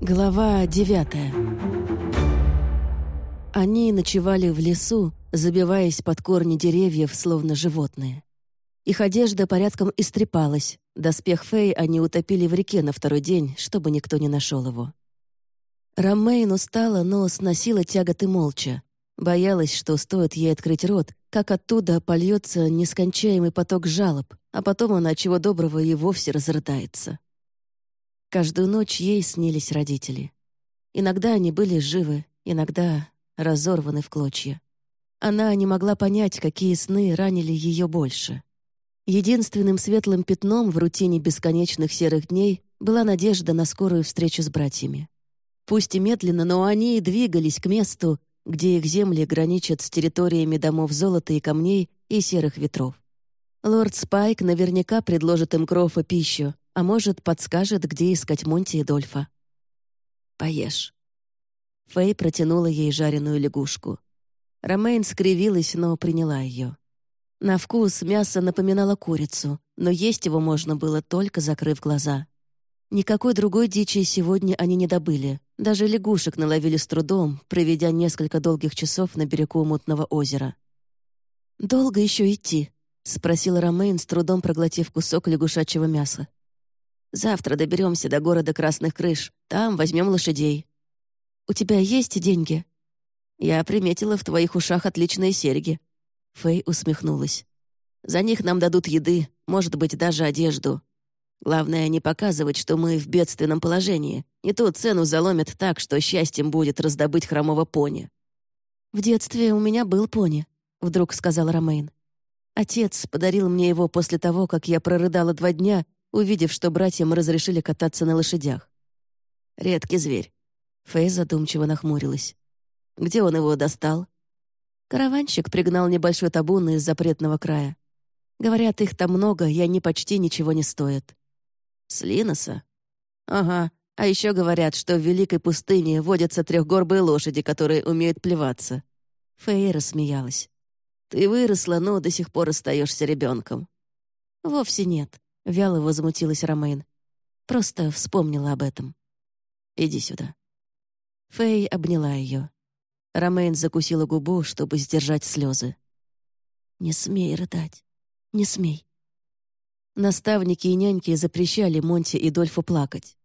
Глава девятая Они ночевали в лесу, забиваясь под корни деревьев, словно животные. Их одежда порядком истрепалась, доспех Фэй они утопили в реке на второй день, чтобы никто не нашел его. Ромейн устала, но сносила тяготы молча. Боялась, что стоит ей открыть рот, как оттуда польется нескончаемый поток жалоб, а потом она, чего доброго, и вовсе разрыдается. Каждую ночь ей снились родители. Иногда они были живы, иногда разорваны в клочья. Она не могла понять, какие сны ранили ее больше. Единственным светлым пятном в рутине бесконечных серых дней была надежда на скорую встречу с братьями. Пусть и медленно, но они и двигались к месту, где их земли граничат с территориями домов золота и камней и серых ветров. Лорд Спайк наверняка предложит им кров и пищу, а может, подскажет, где искать Монти и Дольфа. «Поешь». Фэй протянула ей жареную лягушку. Ромейн скривилась, но приняла ее. На вкус мясо напоминало курицу, но есть его можно было только закрыв глаза. Никакой другой дичи сегодня они не добыли. Даже лягушек наловили с трудом, проведя несколько долгих часов на берегу мутного озера. «Долго еще идти?» — спросила Ромейн, с трудом проглотив кусок лягушачьего мяса. Завтра доберемся до города Красных Крыш. Там возьмем лошадей. У тебя есть деньги? Я приметила в твоих ушах отличные серьги. Фэй усмехнулась. За них нам дадут еды, может быть, даже одежду. Главное, не показывать, что мы в бедственном положении. Не ту цену заломят так, что счастьем будет раздобыть хромого пони. «В детстве у меня был пони», — вдруг сказал Ромейн. «Отец подарил мне его после того, как я прорыдала два дня увидев, что братьям разрешили кататься на лошадях. «Редкий зверь». Фэй задумчиво нахмурилась. «Где он его достал?» Караванщик пригнал небольшой табун из запретного края. Говорят, их там много, и они почти ничего не стоят. С Линоса? Ага. А еще говорят, что в Великой пустыне водятся трехгорбые лошади, которые умеют плеваться. Фэй рассмеялась. Ты выросла, но до сих пор остаешься ребенком. Вовсе нет. — вяло возмутилась Ромейн. «Просто вспомнила об этом. Иди сюда». Фэй обняла ее. Ромейн закусила губу, чтобы сдержать слезы. «Не смей рыдать. Не смей». Наставники и няньки запрещали Монти и Дольфу плакать.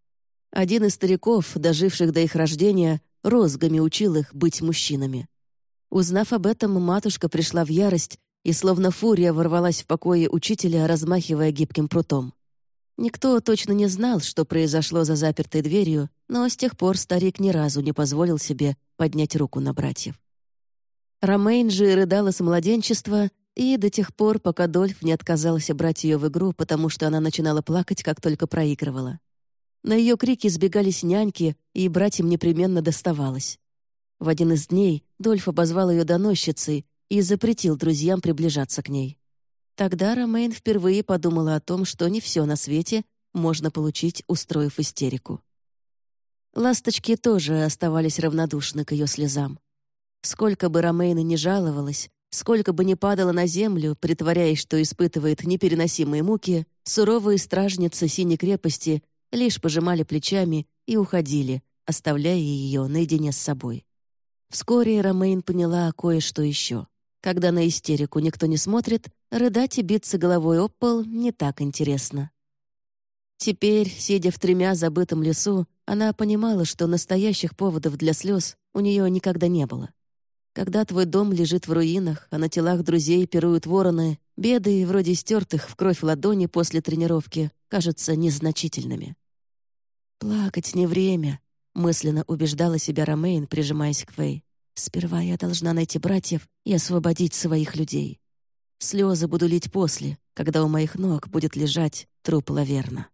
Один из стариков, доживших до их рождения, розгами учил их быть мужчинами. Узнав об этом, матушка пришла в ярость и словно фурия ворвалась в покое учителя, размахивая гибким прутом. Никто точно не знал, что произошло за запертой дверью, но с тех пор старик ни разу не позволил себе поднять руку на братьев. Ромейн же рыдала с младенчества и до тех пор, пока Дольф не отказался брать ее в игру, потому что она начинала плакать, как только проигрывала. На ее крики сбегались няньки, и братьям непременно доставалось. В один из дней Дольф обозвал ее доносчицей, и запретил друзьям приближаться к ней. Тогда Ромейн впервые подумала о том, что не все на свете можно получить, устроив истерику. Ласточки тоже оставались равнодушны к ее слезам. Сколько бы Ромейна ни жаловалась, сколько бы ни падала на землю, притворяясь, что испытывает непереносимые муки, суровые стражницы Синей крепости лишь пожимали плечами и уходили, оставляя ее наедине с собой. Вскоре Ромейн поняла кое-что еще. Когда на истерику никто не смотрит, рыдать и биться головой об пол не так интересно. Теперь, сидя в тремя забытом лесу, она понимала, что настоящих поводов для слез у нее никогда не было. Когда твой дом лежит в руинах, а на телах друзей пируют вороны, беды, вроде стертых в кровь ладони после тренировки, кажутся незначительными. «Плакать не время», — мысленно убеждала себя Ромейн, прижимаясь к Фэй. Сперва я должна найти братьев и освободить своих людей. Слезы буду лить после, когда у моих ног будет лежать труп Лаверна.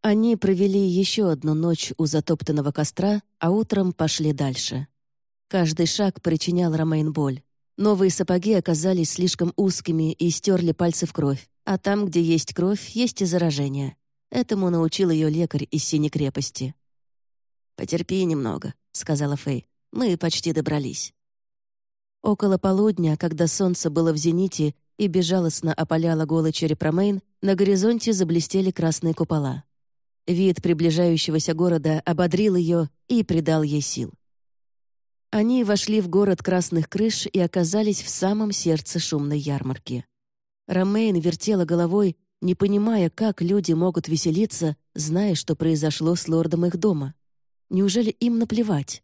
Они провели еще одну ночь у затоптанного костра, а утром пошли дальше. Каждый шаг причинял Ромейн боль. Новые сапоги оказались слишком узкими и стерли пальцы в кровь, а там, где есть кровь, есть и заражение. Этому научил ее лекарь из Синей крепости. «Потерпи немного», — сказала Фэй. Мы почти добрались. Около полудня, когда солнце было в зените и безжалостно опаляло голый череп Ромейн, на горизонте заблестели красные купола. Вид приближающегося города ободрил ее и придал ей сил. Они вошли в город красных крыш и оказались в самом сердце шумной ярмарки. Ромейн вертела головой, не понимая, как люди могут веселиться, зная, что произошло с лордом их дома. Неужели им наплевать?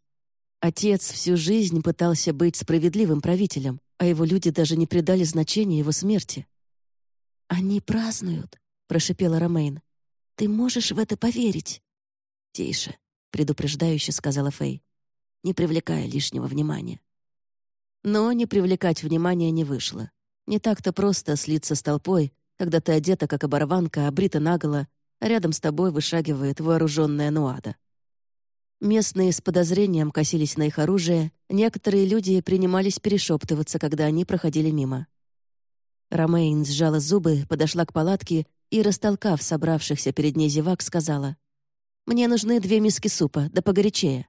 Отец всю жизнь пытался быть справедливым правителем, а его люди даже не придали значения его смерти. «Они празднуют», — прошипела Ромейн. «Ты можешь в это поверить?» «Тише», — предупреждающе сказала Фэй не привлекая лишнего внимания. Но не привлекать внимания не вышло. Не так-то просто слиться с толпой, когда ты одета как оборванка, обрита наголо, а рядом с тобой вышагивает вооруженная нуада. Местные с подозрением косились на их оружие, некоторые люди принимались перешептываться, когда они проходили мимо. Ромейн сжала зубы, подошла к палатке и, растолкав собравшихся перед ней зевак, сказала, «Мне нужны две миски супа, да погорячее».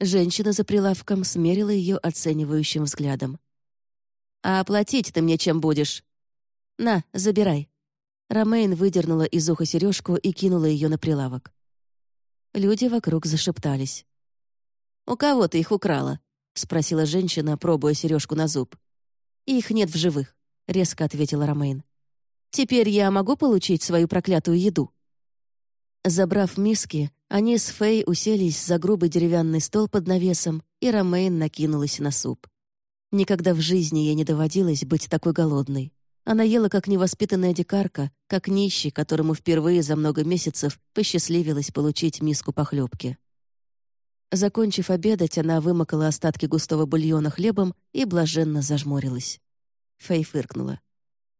Женщина за прилавком смерила ее оценивающим взглядом. «А оплатить ты мне чем будешь?» «На, забирай». Ромейн выдернула из уха сережку и кинула ее на прилавок. Люди вокруг зашептались. «У кого ты их украла?» — спросила женщина, пробуя сережку на зуб. «Их нет в живых», — резко ответила Ромейн. «Теперь я могу получить свою проклятую еду?» Забрав миски, они с Фэй уселись за грубый деревянный стол под навесом, и Ромейн накинулась на суп. Никогда в жизни ей не доводилось быть такой голодной. Она ела как невоспитанная дикарка, как нищий, которому впервые за много месяцев посчастливилось получить миску похлебки. Закончив обедать, она вымокала остатки густого бульона хлебом и блаженно зажмурилась. Фэй фыркнула.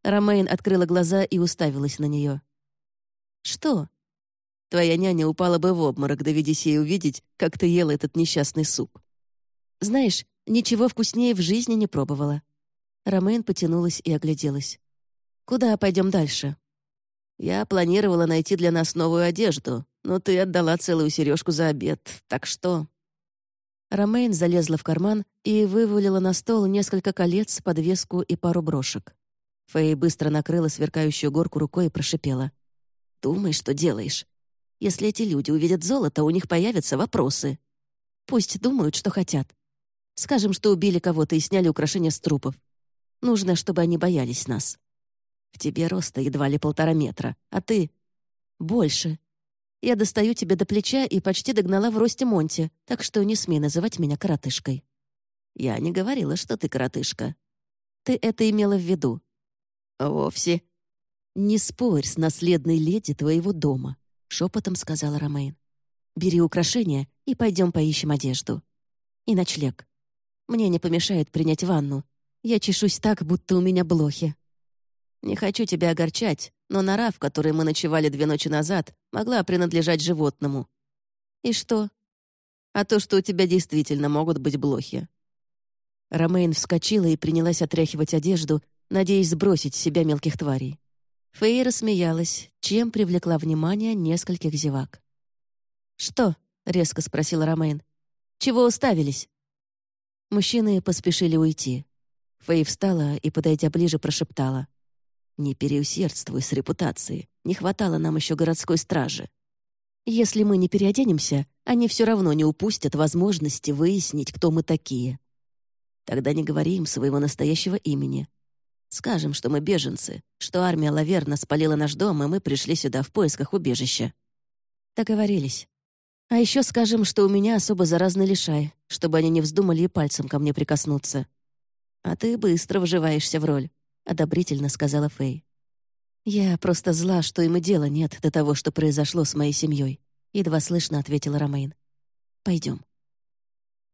Ромейн открыла глаза и уставилась на нее. «Что?» Твоя няня упала бы в обморок, доведись ей увидеть, как ты ела этот несчастный суп. Знаешь, ничего вкуснее в жизни не пробовала. Ромейн потянулась и огляделась. «Куда пойдем дальше?» «Я планировала найти для нас новую одежду, но ты отдала целую сережку за обед, так что...» Ромейн залезла в карман и вывалила на стол несколько колец, подвеску и пару брошек. Фэй быстро накрыла сверкающую горку рукой и прошипела. «Думай, что делаешь. Если эти люди увидят золото, у них появятся вопросы. Пусть думают, что хотят. Скажем, что убили кого-то и сняли украшения с трупов. Нужно, чтобы они боялись нас. В тебе роста едва ли полтора метра, а ты — больше. Я достаю тебе до плеча и почти догнала в росте Монти, так что не смей называть меня коротышкой. Я не говорила, что ты коротышка. Ты это имела в виду. Вовсе. Не спорь с наследной леди твоего дома шепотом сказала Ромейн. «Бери украшения и пойдем поищем одежду. И ночлег. Мне не помешает принять ванну. Я чешусь так, будто у меня блохи». «Не хочу тебя огорчать, но нора, в которой мы ночевали две ночи назад, могла принадлежать животному». «И что?» «А то, что у тебя действительно могут быть блохи». Ромейн вскочила и принялась отряхивать одежду, надеясь сбросить с себя мелких тварей. Фэй рассмеялась, чем привлекла внимание нескольких зевак. «Что?» — резко спросила Ромейн. «Чего уставились?» Мужчины поспешили уйти. Фэй встала и, подойдя ближе, прошептала. «Не переусердствуй с репутацией. Не хватало нам еще городской стражи. Если мы не переоденемся, они все равно не упустят возможности выяснить, кто мы такие. Тогда не говори им своего настоящего имени, Скажем, что мы беженцы, что армия Лаверна спалила наш дом, и мы пришли сюда в поисках убежища». Договорились. А еще скажем, что у меня особо заразный лишай, чтобы они не вздумали и пальцем ко мне прикоснуться. А ты быстро вживаешься в роль, — одобрительно сказала Фэй. «Я просто зла, что им и дела нет до того, что произошло с моей семьей», — едва слышно ответила Ромейн. «Пойдем».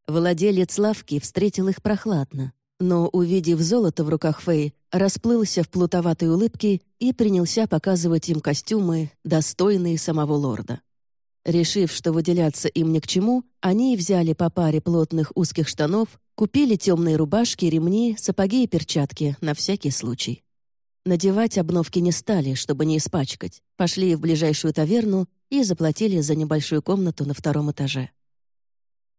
Владелец лавки встретил их прохладно, но, увидев золото в руках Фэй, расплылся в плутоватой улыбке и принялся показывать им костюмы, достойные самого лорда. Решив, что выделяться им ни к чему, они взяли по паре плотных узких штанов, купили темные рубашки, ремни, сапоги и перчатки на всякий случай. Надевать обновки не стали, чтобы не испачкать. Пошли в ближайшую таверну и заплатили за небольшую комнату на втором этаже.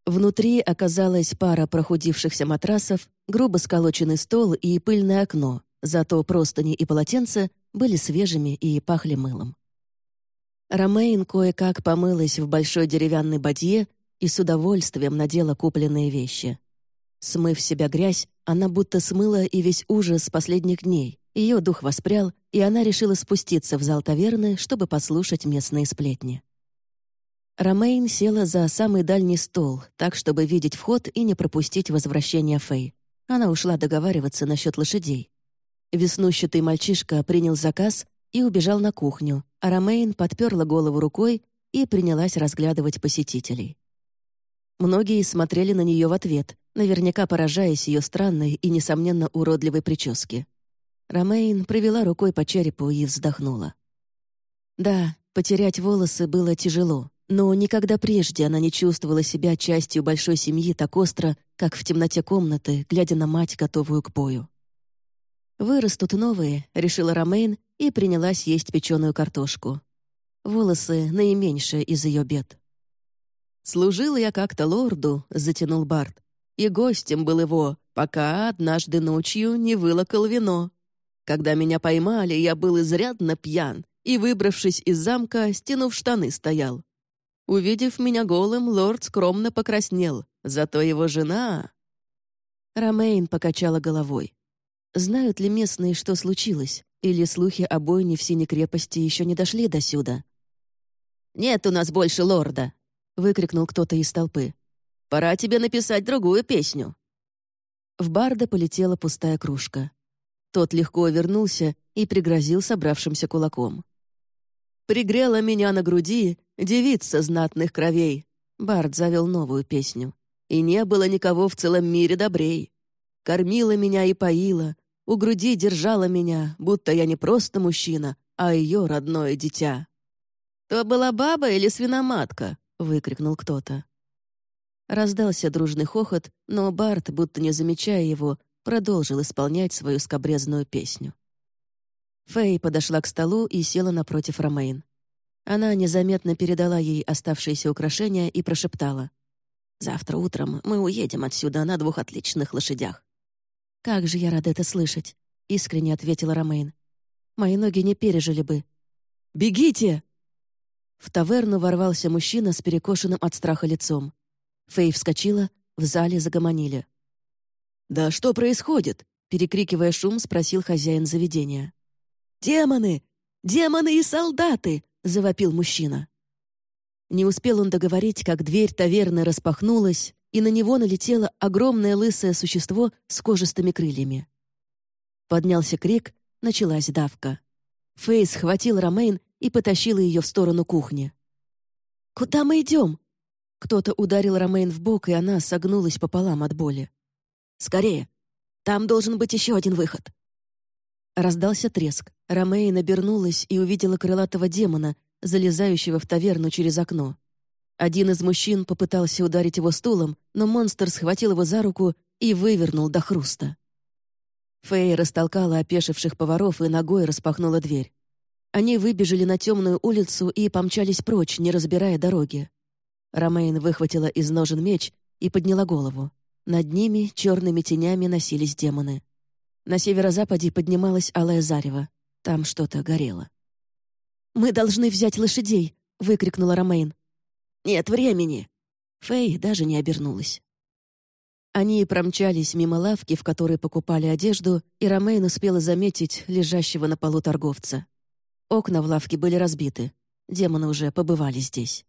Внутри оказалась пара прохудившихся матрасов, грубо сколоченный стол и пыльное окно, зато простыни и полотенца были свежими и пахли мылом. Ромейн кое-как помылась в большой деревянной бадье и с удовольствием надела купленные вещи. Смыв себя грязь, она будто смыла и весь ужас последних дней. Ее дух воспрял, и она решила спуститься в зал таверны, чтобы послушать местные сплетни. Ромейн села за самый дальний стол, так, чтобы видеть вход и не пропустить возвращение Фэй. Она ушла договариваться насчет лошадей. Веснущатый мальчишка принял заказ и убежал на кухню, а Ромейн подперла голову рукой и принялась разглядывать посетителей. Многие смотрели на нее в ответ, наверняка поражаясь ее странной и, несомненно, уродливой прическе. Ромейн провела рукой по черепу и вздохнула. Да, потерять волосы было тяжело, но никогда прежде она не чувствовала себя частью большой семьи так остро, как в темноте комнаты, глядя на мать, готовую к бою. «Вырастут новые», — решила Ромейн и принялась есть печеную картошку. Волосы — наименьшее из ее бед. «Служил я как-то лорду», — затянул Барт, «и гостем был его, пока однажды ночью не вылокал вино. Когда меня поймали, я был изрядно пьян, и, выбравшись из замка, стянув штаны, стоял. Увидев меня голым, лорд скромно покраснел, зато его жена... Ромейн покачала головой. Знают ли местные, что случилось? Или слухи о бойне в Синей крепости еще не дошли до сюда? «Нет у нас больше лорда!» — выкрикнул кто-то из толпы. «Пора тебе написать другую песню!» В барда полетела пустая кружка. Тот легко вернулся и пригрозил собравшимся кулаком. «Пригрела меня на груди девица знатных кровей. Бард завел новую песню. И не было никого в целом мире добрей. Кормила меня и поила, у груди держала меня, будто я не просто мужчина, а ее родное дитя. «То была баба или свиноматка?» — выкрикнул кто-то. Раздался дружный хохот, но Барт, будто не замечая его, продолжил исполнять свою скобрезную песню. Фэй подошла к столу и села напротив Ромейн. Она незаметно передала ей оставшиеся украшения и прошептала. «Завтра утром мы уедем отсюда на двух отличных лошадях». «Как же я рада это слышать», — искренне ответила Ромейн. «Мои ноги не пережили бы». «Бегите!» В таверну ворвался мужчина с перекошенным от страха лицом. Фэй вскочила, в зале загомонили. «Да что происходит?» — перекрикивая шум, спросил хозяин заведения. «Демоны! Демоны и солдаты!» — завопил мужчина. Не успел он договорить, как дверь таверны распахнулась, и на него налетело огромное лысое существо с кожистыми крыльями. Поднялся крик, началась давка. Фейс схватил Ромейн и потащил ее в сторону кухни. «Куда мы идем?» Кто-то ударил Ромейн в бок, и она согнулась пополам от боли. «Скорее! Там должен быть еще один выход!» Раздался треск. Ромея набернулась и увидела крылатого демона, залезающего в таверну через окно. Один из мужчин попытался ударить его стулом, но монстр схватил его за руку и вывернул до хруста. Фэй растолкала опешивших поваров и ногой распахнула дверь. Они выбежали на темную улицу и помчались прочь, не разбирая дороги. Ромейн выхватила из ножен меч и подняла голову. Над ними черными тенями носились демоны. На северо-западе поднималась алая зарево. Там что-то горело. «Мы должны взять лошадей!» — выкрикнула Ромейн. «Нет времени!» Фэй даже не обернулась. Они промчались мимо лавки, в которой покупали одежду, и Ромейн успела заметить лежащего на полу торговца. Окна в лавке были разбиты. Демоны уже побывали здесь.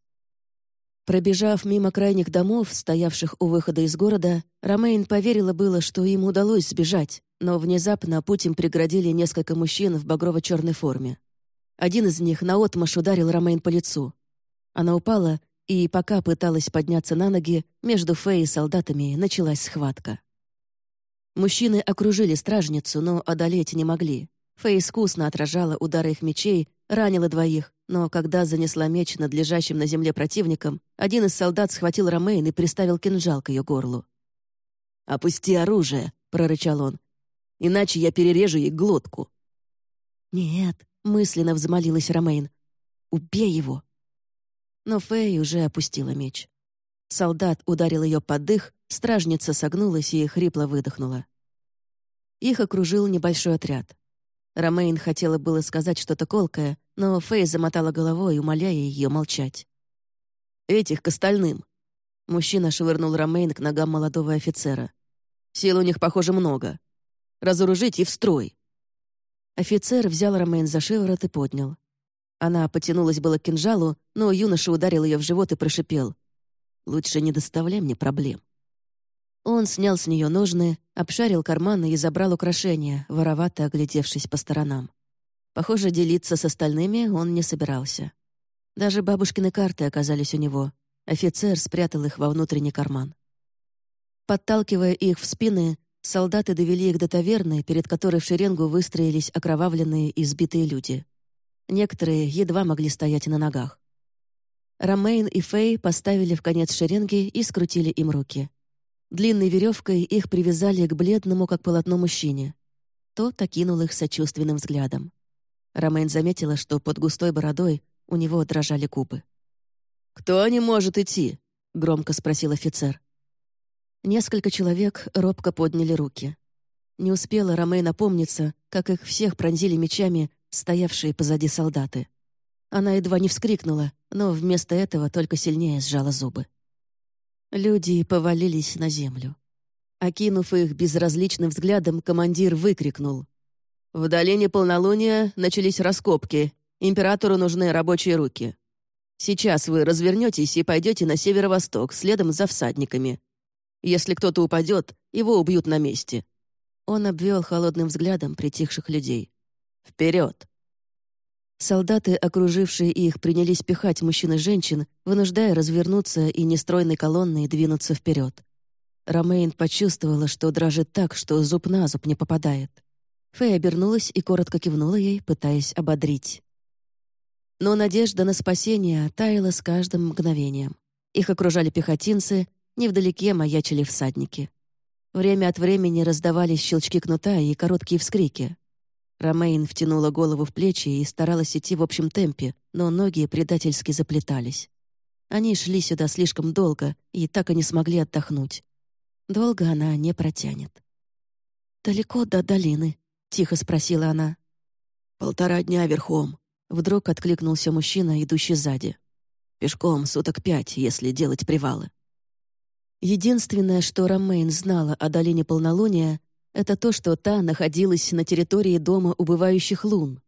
Пробежав мимо крайних домов, стоявших у выхода из города, Ромейн поверила было, что им удалось сбежать, но внезапно путь им преградили несколько мужчин в багрово-черной форме. Один из них наотмашь ударил Ромейн по лицу. Она упала, и пока пыталась подняться на ноги, между Фэй и солдатами началась схватка. Мужчины окружили стражницу, но одолеть не могли. Фэй искусно отражала удары их мечей, ранила двоих, но когда занесла меч над лежащим на земле противником, один из солдат схватил Ромейн и приставил кинжал к ее горлу. «Опусти оружие!» — прорычал он иначе я перережу ей глотку». «Нет», — мысленно взмолилась Ромейн, — «убей его». Но Фэй уже опустила меч. Солдат ударил ее под дых, стражница согнулась и хрипло выдохнула. Их окружил небольшой отряд. Ромейн хотела было сказать что-то колкое, но Фэй замотала головой, умоляя ее молчать. «Этих к остальным!» Мужчина швырнул Ромейн к ногам молодого офицера. «Сил у них, похоже, много. Разоружить и в строй!» Офицер взял Ромейн за шиворот и поднял. Она потянулась было к кинжалу, но юноша ударил ее в живот и прошипел. «Лучше не доставляй мне проблем». Он снял с нее ножны, обшарил карманы и забрал украшения, воровато оглядевшись по сторонам. Похоже, делиться с остальными он не собирался. Даже бабушкины карты оказались у него. Офицер спрятал их во внутренний карман. Подталкивая их в спины, солдаты довели их до таверны, перед которой в шеренгу выстроились окровавленные и избитые люди. Некоторые едва могли стоять на ногах. Ромейн и Фэй поставили в конец шеренги и скрутили им руки. Длинной веревкой их привязали к бледному, как полотно, мужчине. Тот окинул их сочувственным взглядом. Ромейн заметила, что под густой бородой у него дрожали губы. «Кто не может идти?» — громко спросил офицер. Несколько человек робко подняли руки. Не успела Ромей напомниться, как их всех пронзили мечами стоявшие позади солдаты. Она едва не вскрикнула, но вместо этого только сильнее сжала зубы. Люди повалились на землю. Окинув их безразличным взглядом, командир выкрикнул. «В долине полнолуния начались раскопки. Императору нужны рабочие руки. Сейчас вы развернетесь и пойдете на северо-восток, следом за всадниками. Если кто-то упадет, его убьют на месте». Он обвел холодным взглядом притихших людей. «Вперед!» Солдаты, окружившие их, принялись пихать мужчин и женщин, вынуждая развернуться и нестройной колонной двинуться вперед. Ромейн почувствовала, что дрожит так, что зуб на зуб не попадает. Фэй обернулась и коротко кивнула ей, пытаясь ободрить. Но надежда на спасение таяла с каждым мгновением. Их окружали пехотинцы, невдалеке маячили всадники. Время от времени раздавались щелчки кнута и короткие вскрики. Ромейн втянула голову в плечи и старалась идти в общем темпе, но ноги предательски заплетались. Они шли сюда слишком долго и так и не смогли отдохнуть. Долго она не протянет. «Далеко до долины?» — тихо спросила она. «Полтора дня верхом», — вдруг откликнулся мужчина, идущий сзади. «Пешком суток пять, если делать привалы». Единственное, что Ромейн знала о долине полнолуния, это то, что та находилась на территории дома убывающих лун.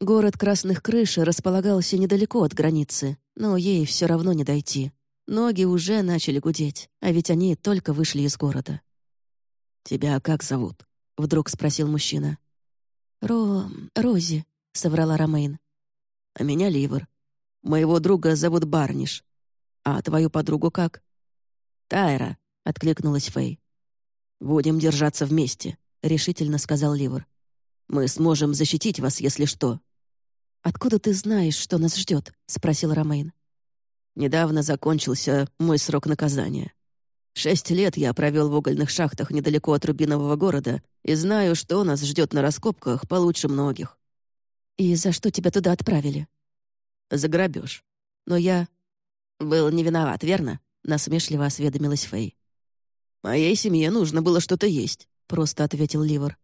Город Красных Крыш располагался недалеко от границы, но ей все равно не дойти. Ноги уже начали гудеть, а ведь они только вышли из города. «Тебя как зовут?» — вдруг спросил мужчина. «Ро... Рози», — соврала Ромейн. «А меня Ливер. Моего друга зовут Барниш. А твою подругу как?» «Тайра», — откликнулась Фэй. «Будем держаться вместе», — решительно сказал Ливер. «Мы сможем защитить вас, если что». «Откуда ты знаешь, что нас ждет?» — спросил Ромейн. «Недавно закончился мой срок наказания. Шесть лет я провел в угольных шахтах недалеко от Рубинового города и знаю, что нас ждет на раскопках получше многих». «И за что тебя туда отправили?» «За грабеж. Но я...» «Был не виноват, верно?» — насмешливо осведомилась Фэй. «Моей семье нужно было что-то есть», — просто ответил Ливер.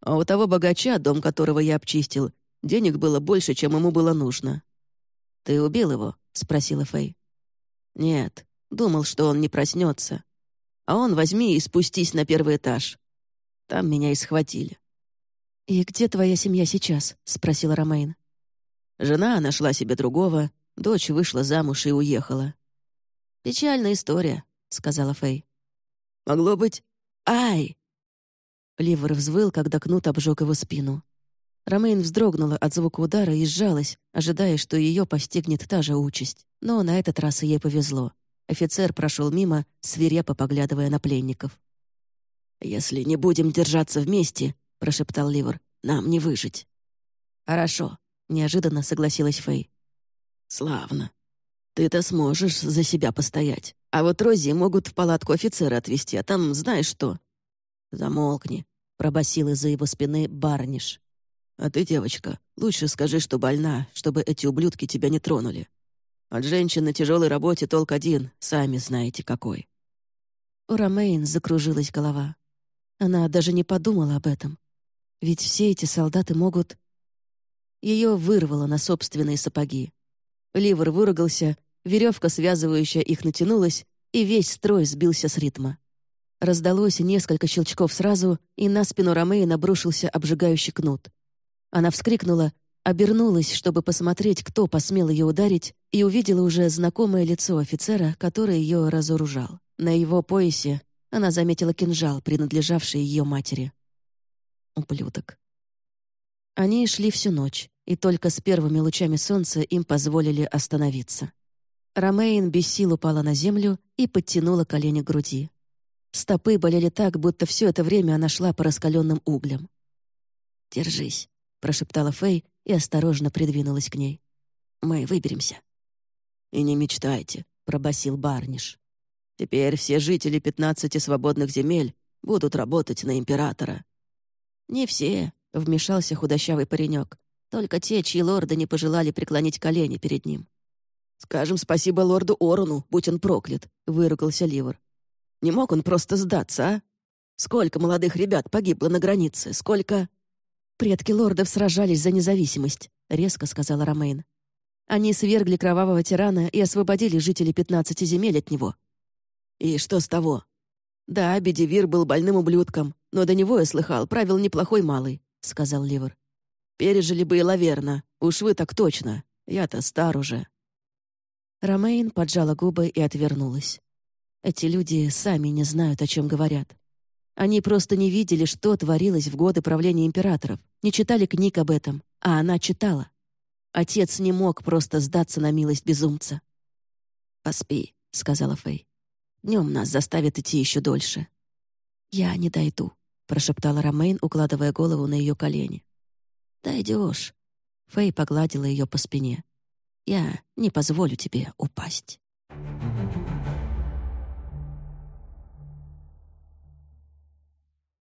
«А у того богача, дом которого я обчистил, денег было больше, чем ему было нужно». «Ты убил его?» — спросила Фэй. «Нет, думал, что он не проснется. А он возьми и спустись на первый этаж. Там меня и схватили». «И где твоя семья сейчас?» — спросила Ромейн. Жена нашла себе другого, дочь вышла замуж и уехала. «Печальная история», — сказала Фэй. Могло быть... Ай!» Ливер взвыл, когда кнут обжег его спину. Ромейн вздрогнула от звука удара и сжалась, ожидая, что ее постигнет та же участь. Но на этот раз ей повезло. Офицер прошел мимо, свирепо поглядывая на пленников. «Если не будем держаться вместе», — прошептал Ливер, — «нам не выжить». «Хорошо», — неожиданно согласилась Фэй. «Славно. Ты-то сможешь за себя постоять. А вот Рози могут в палатку офицера отвезти, а там знаешь что». «Замолкни», — пробасил из-за его спины барниш. «А ты, девочка, лучше скажи, что больна, чтобы эти ублюдки тебя не тронули. От женщин на тяжелой работе толк один, сами знаете какой». У Ромейн закружилась голова. Она даже не подумала об этом. Ведь все эти солдаты могут... Ее вырвало на собственные сапоги. Ливер выругался, веревка, связывающая их, натянулась, и весь строй сбился с ритма. Раздалось несколько щелчков сразу, и на спину Ромеи набрушился обжигающий кнут. Она вскрикнула, обернулась, чтобы посмотреть, кто посмел ее ударить, и увидела уже знакомое лицо офицера, который ее разоружал. На его поясе она заметила кинжал, принадлежавший ее матери. Ублюдок. Они шли всю ночь, и только с первыми лучами солнца им позволили остановиться. Ромейн без сил упала на землю и подтянула колени к груди. Стопы болели так, будто все это время она шла по раскаленным углям. «Держись», — прошептала Фэй и осторожно придвинулась к ней. «Мы выберемся». «И не мечтайте», — пробасил Барниш. «Теперь все жители пятнадцати свободных земель будут работать на императора». «Не все», — вмешался худощавый паренек. «Только те, чьи лорды не пожелали преклонить колени перед ним». «Скажем спасибо лорду Орону, будь он проклят», — выругался Ливер. «Не мог он просто сдаться, а? Сколько молодых ребят погибло на границе, сколько...» «Предки лордов сражались за независимость», — резко сказала Ромейн. «Они свергли кровавого тирана и освободили жителей пятнадцати земель от него». «И что с того?» «Да, Бедивир был больным ублюдком, но до него, я слыхал, правил неплохой малый», — сказал Ливер. «Пережили бы и Лаверна, уж вы так точно. Я-то стар уже». Ромейн поджала губы и отвернулась. Эти люди сами не знают, о чем говорят. Они просто не видели, что творилось в годы правления императоров, не читали книг об этом, а она читала. Отец не мог просто сдаться на милость безумца. «Поспи», — сказала Фэй. «Днем нас заставят идти еще дольше». «Я не дойду», — прошептала Ромейн, укладывая голову на ее колени. «Дойдешь». Фэй погладила ее по спине. Я не позволю тебе упасть».